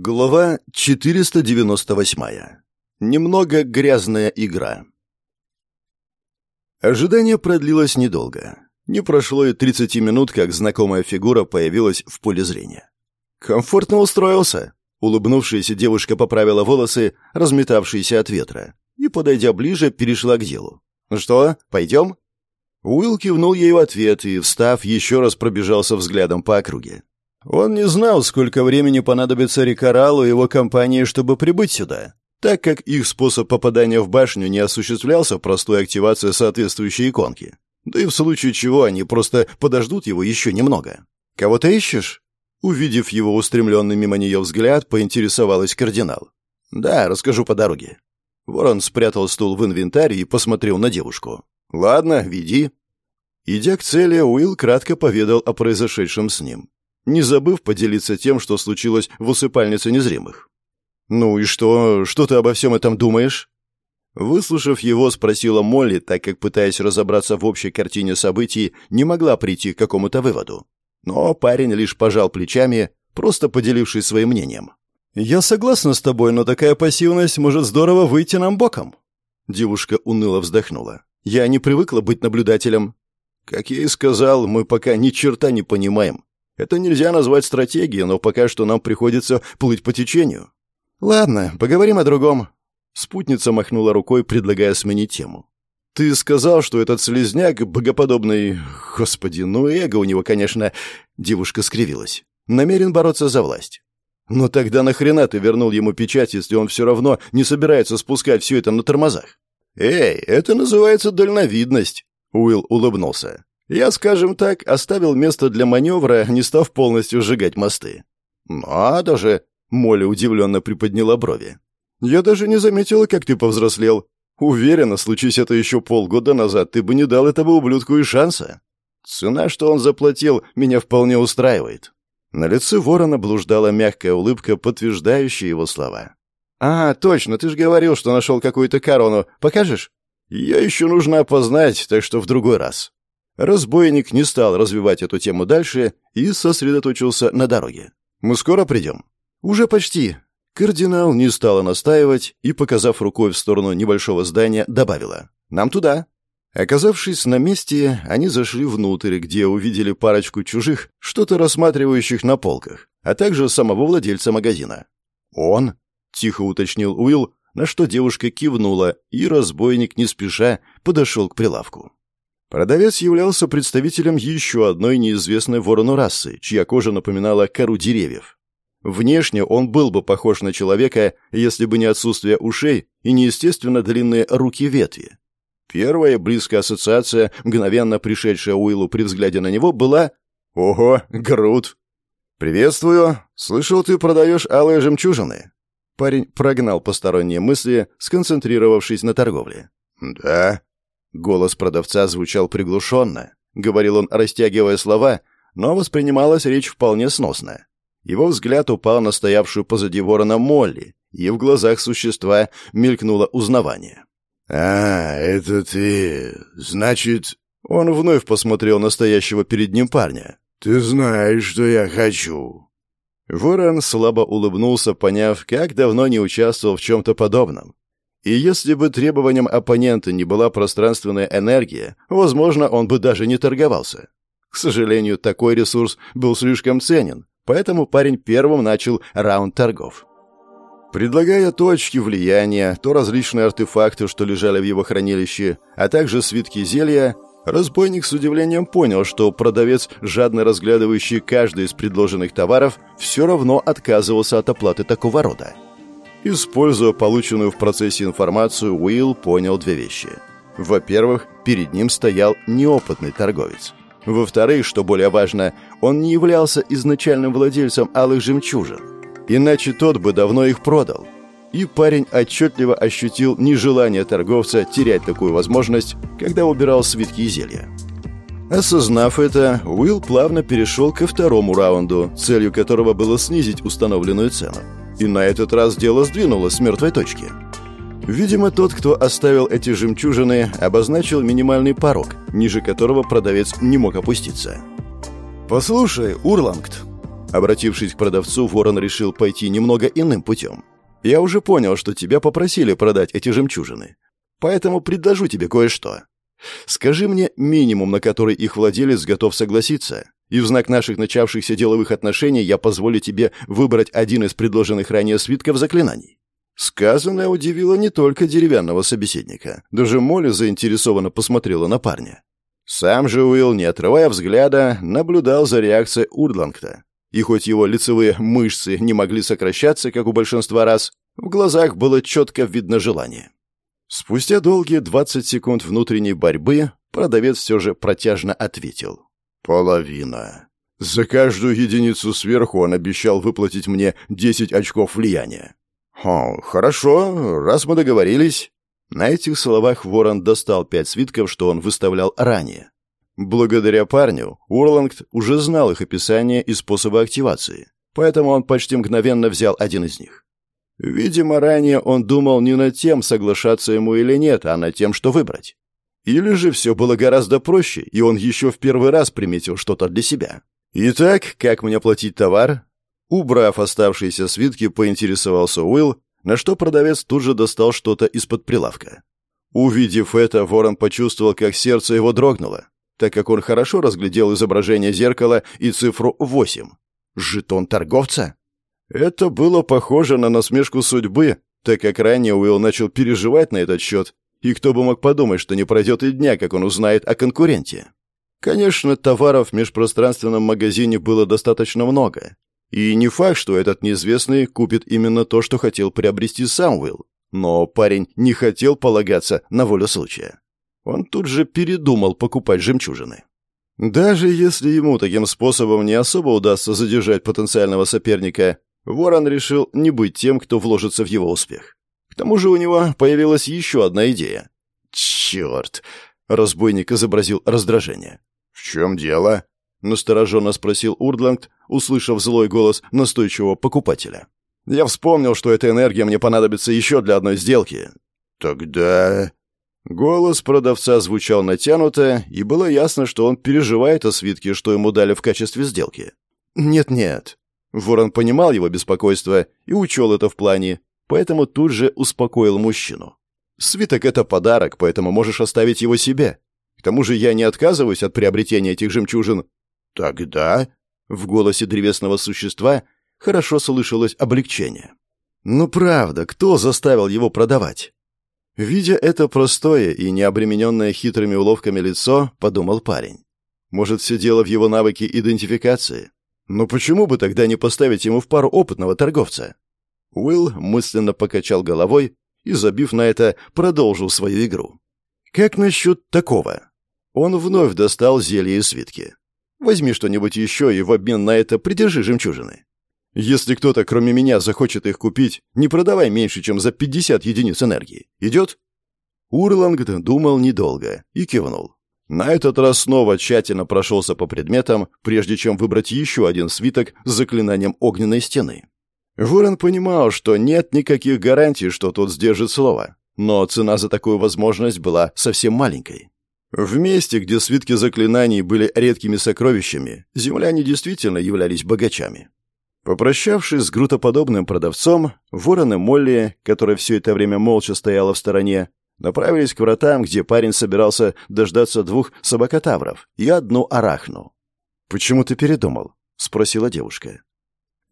Глава 498. Немного грязная игра. Ожидание продлилось недолго. Не прошло и 30 минут, как знакомая фигура появилась в поле зрения. «Комфортно устроился», — улыбнувшаяся девушка поправила волосы, разметавшиеся от ветра, и, подойдя ближе, перешла к делу. «Что, пойдем?» Уилл кивнул ей в ответ и, встав, еще раз пробежался взглядом по округе. Он не знал, сколько времени понадобится Рикаралу и его компании, чтобы прибыть сюда, так как их способ попадания в башню не осуществлялся простой активацией соответствующей иконки. Да и в случае чего они просто подождут его еще немного. «Кого ты ищешь?» Увидев его устремленный мимо нее взгляд, поинтересовалась кардинал. «Да, расскажу по дороге». Ворон спрятал стул в инвентарь и посмотрел на девушку. «Ладно, веди». Идя к цели, Уилл кратко поведал о произошедшем с ним не забыв поделиться тем, что случилось в усыпальнице незримых. «Ну и что? Что ты обо всем этом думаешь?» Выслушав его, спросила Молли, так как, пытаясь разобраться в общей картине событий, не могла прийти к какому-то выводу. Но парень лишь пожал плечами, просто поделившись своим мнением. «Я согласна с тобой, но такая пассивность может здорово выйти нам боком». Девушка уныло вздохнула. «Я не привыкла быть наблюдателем». «Как я и сказал, мы пока ни черта не понимаем. Это нельзя назвать стратегией, но пока что нам приходится плыть по течению. Ладно, поговорим о другом. Спутница махнула рукой, предлагая сменить тему. Ты сказал, что этот слезняк богоподобный... Господи, ну эго у него, конечно... Девушка скривилась. Намерен бороться за власть. Но тогда нахрена ты вернул ему печать, если он все равно не собирается спускать все это на тормозах? Эй, это называется дальновидность. Уилл улыбнулся. Я, скажем так, оставил место для маневра, не став полностью сжигать мосты. «Надо же!» — Молли удивленно приподняла брови. «Я даже не заметила, как ты повзрослел. Уверена, случись это еще полгода назад, ты бы не дал этому ублюдку и шанса. Цена, что он заплатил, меня вполне устраивает». На лице ворона блуждала мягкая улыбка, подтверждающая его слова. «А, точно, ты же говорил, что нашел какую-то корону. Покажешь?» «Ее еще нужно опознать, так что в другой раз». Разбойник не стал развивать эту тему дальше и сосредоточился на дороге. «Мы скоро придем?» «Уже почти». Кардинал не стала настаивать и, показав рукой в сторону небольшого здания, добавила. «Нам туда». Оказавшись на месте, они зашли внутрь, где увидели парочку чужих, что-то рассматривающих на полках, а также самого владельца магазина. «Он?» — тихо уточнил Уилл, на что девушка кивнула, и разбойник не спеша подошел к прилавку. Продавец являлся представителем еще одной неизвестной ворону расы, чья кожа напоминала кору деревьев. Внешне он был бы похож на человека, если бы не отсутствие ушей и неестественно длинные руки-ветви. Первая близкая ассоциация, мгновенно пришедшая Уиллу при взгляде на него, была «Ого, Грут!» «Приветствую! Слышал, ты продаешь алые жемчужины?» Парень прогнал посторонние мысли, сконцентрировавшись на торговле. «Да», Голос продавца звучал приглушенно. Говорил он, растягивая слова, но воспринималась речь вполне сносно. Его взгляд упал на стоявшую позади ворона Молли, и в глазах существа мелькнуло узнавание. «А, это ты... Значит...» Он вновь посмотрел на стоящего перед ним парня. «Ты знаешь, что я хочу». Ворон слабо улыбнулся, поняв, как давно не участвовал в чем-то подобном. И если бы требованием оппонента не была пространственная энергия, возможно, он бы даже не торговался. К сожалению, такой ресурс был слишком ценен, поэтому парень первым начал раунд торгов. Предлагая то очки влияния, то различные артефакты, что лежали в его хранилище, а также свитки зелья, разбойник с удивлением понял, что продавец, жадно разглядывающий каждый из предложенных товаров, все равно отказывался от оплаты такого рода. Используя полученную в процессе информацию, Уилл понял две вещи. Во-первых, перед ним стоял неопытный торговец. Во-вторых, что более важно, он не являлся изначальным владельцем алых жемчужин. Иначе тот бы давно их продал. И парень отчетливо ощутил нежелание торговца терять такую возможность, когда убирал свитки и зелья. Осознав это, Уилл плавно перешел ко второму раунду, целью которого было снизить установленную цену. И на этот раз дело сдвинулось с мертвой точки. Видимо, тот, кто оставил эти жемчужины, обозначил минимальный порог, ниже которого продавец не мог опуститься. «Послушай, Урлангт». Обратившись к продавцу, Ворон решил пойти немного иным путем. «Я уже понял, что тебя попросили продать эти жемчужины. Поэтому предложу тебе кое-что. Скажи мне минимум, на который их владелец готов согласиться, и в знак наших начавшихся деловых отношений я позволю тебе выбрать один из предложенных ранее свитков заклинаний». Сказанное удивило не только деревянного собеседника. Даже Молли заинтересованно посмотрела на парня. Сам же Уилл, не отрывая взгляда, наблюдал за реакцией Урдлангта. И хоть его лицевые мышцы не могли сокращаться, как у большинства раз, в глазах было четко видно желание. Спустя долгие 20 секунд внутренней борьбы продавец все же протяжно ответил. «Половина. За каждую единицу сверху он обещал выплатить мне 10 очков влияния». «О, хорошо, раз мы договорились». На этих словах Ворон достал пять свитков, что он выставлял ранее. Благодаря парню, Урлангт уже знал их описание и способы активации, поэтому он почти мгновенно взял один из них. Видимо, ранее он думал не над тем, соглашаться ему или нет, а над тем, что выбрать. Или же все было гораздо проще, и он еще в первый раз приметил что-то для себя. «Итак, как мне платить товар?» Убрав оставшиеся свитки, поинтересовался Уилл, на что продавец тут же достал что-то из-под прилавка. Увидев это, Ворон почувствовал, как сердце его дрогнуло, так как он хорошо разглядел изображение зеркала и цифру 8. «Жетон торговца?» Это было похоже на насмешку судьбы, так как ранее Уилл начал переживать на этот счет, и кто бы мог подумать, что не пройдет и дня, как он узнает о конкуренте. Конечно, товаров в межпространственном магазине было достаточно много. И не факт, что этот неизвестный купит именно то, что хотел приобрести сам. Но парень не хотел полагаться на волю случая. Он тут же передумал покупать жемчужины. Даже если ему таким способом не особо удастся задержать потенциального соперника, Ворон решил не быть тем, кто вложится в его успех. К тому же у него появилась еще одна идея. «Черт!» — разбойник изобразил раздражение. «В чем дело?» — настороженно спросил Урдланд, услышав злой голос настойчивого покупателя. «Я вспомнил, что эта энергия мне понадобится еще для одной сделки». «Тогда...» Голос продавца звучал натянуто, и было ясно, что он переживает о свитке, что ему дали в качестве сделки. «Нет-нет», Ворон понимал его беспокойство и учел это в плане, поэтому тут же успокоил мужчину. «Свиток — это подарок, поэтому можешь оставить его себе. К тому же я не отказываюсь от приобретения этих жемчужин». «Тогда...» — в голосе древесного существа хорошо слышалось облегчение. «Ну правда, кто заставил его продавать?» Видя это простое и необремененное хитрыми уловками лицо, подумал парень. Может, все дело в его навыке идентификации? Но почему бы тогда не поставить ему в пару опытного торговца? Уилл мысленно покачал головой и, забив на это, продолжил свою игру. Как насчет такого? Он вновь достал зелье и свитки. Возьми что-нибудь еще и в обмен на это придержи жемчужины. Если кто-то, кроме меня, захочет их купить, не продавай меньше, чем за 50 единиц энергии. Идет?» Урланг думал недолго и кивнул. На этот раз снова тщательно прошелся по предметам, прежде чем выбрать еще один свиток с заклинанием огненной стены. Ворон понимал, что нет никаких гарантий, что тот сдержит слово, но цена за такую возможность была совсем маленькой. В месте, где свитки заклинаний были редкими сокровищами, земляне действительно являлись богачами. Попрощавшись с грутоподобным продавцом, Ворон и Молли, которая все это время молча стояла в стороне, направились к вратам, где парень собирался дождаться двух собакотавров и одну арахну. «Почему ты передумал?» — спросила девушка.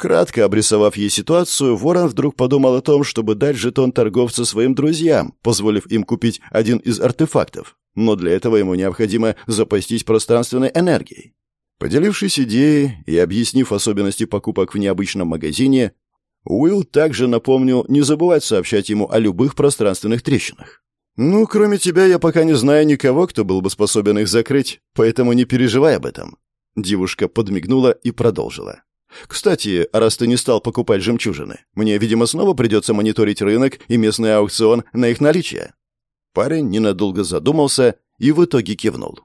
Кратко обрисовав ей ситуацию, Ворон вдруг подумал о том, чтобы дать жетон торговца своим друзьям, позволив им купить один из артефактов. Но для этого ему необходимо запастись пространственной энергией. Поделившись идеей и объяснив особенности покупок в необычном магазине, Уилл также напомнил не забывать сообщать ему о любых пространственных трещинах. «Ну, кроме тебя, я пока не знаю никого, кто был бы способен их закрыть, поэтому не переживай об этом». Девушка подмигнула и продолжила. «Кстати, раз ты не стал покупать жемчужины, мне, видимо, снова придется мониторить рынок и местный аукцион на их наличие». Парень ненадолго задумался и в итоге кивнул.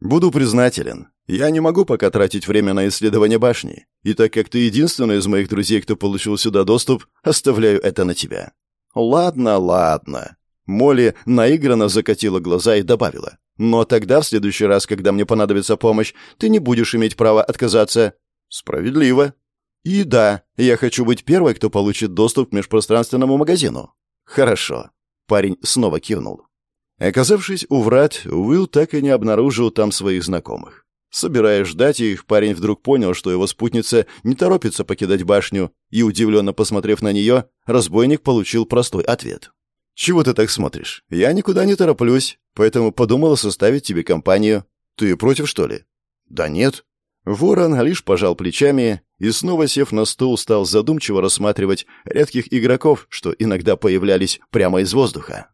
«Буду признателен. Я не могу пока тратить время на исследование башни, и так как ты единственный из моих друзей, кто получил сюда доступ, оставляю это на тебя». «Ладно, ладно», Молли наигранно закатила глаза и добавила. «Но тогда, в следующий раз, когда мне понадобится помощь, ты не будешь иметь права отказаться». «Справедливо». И да, я хочу быть первой, кто получит доступ к межпространственному магазину. Хорошо. Парень снова кивнул. Оказавшись у врат, Уилл так и не обнаружил там своих знакомых. Собираясь ждать их, парень вдруг понял, что его спутница не торопится покидать башню, и, удивленно посмотрев на нее, разбойник получил простой ответ. «Чего ты так смотришь? Я никуда не тороплюсь, поэтому подумала составить тебе компанию. Ты против, что ли?» «Да нет». Ворон лишь пожал плечами и, снова сев на стул, стал задумчиво рассматривать редких игроков, что иногда появлялись прямо из воздуха.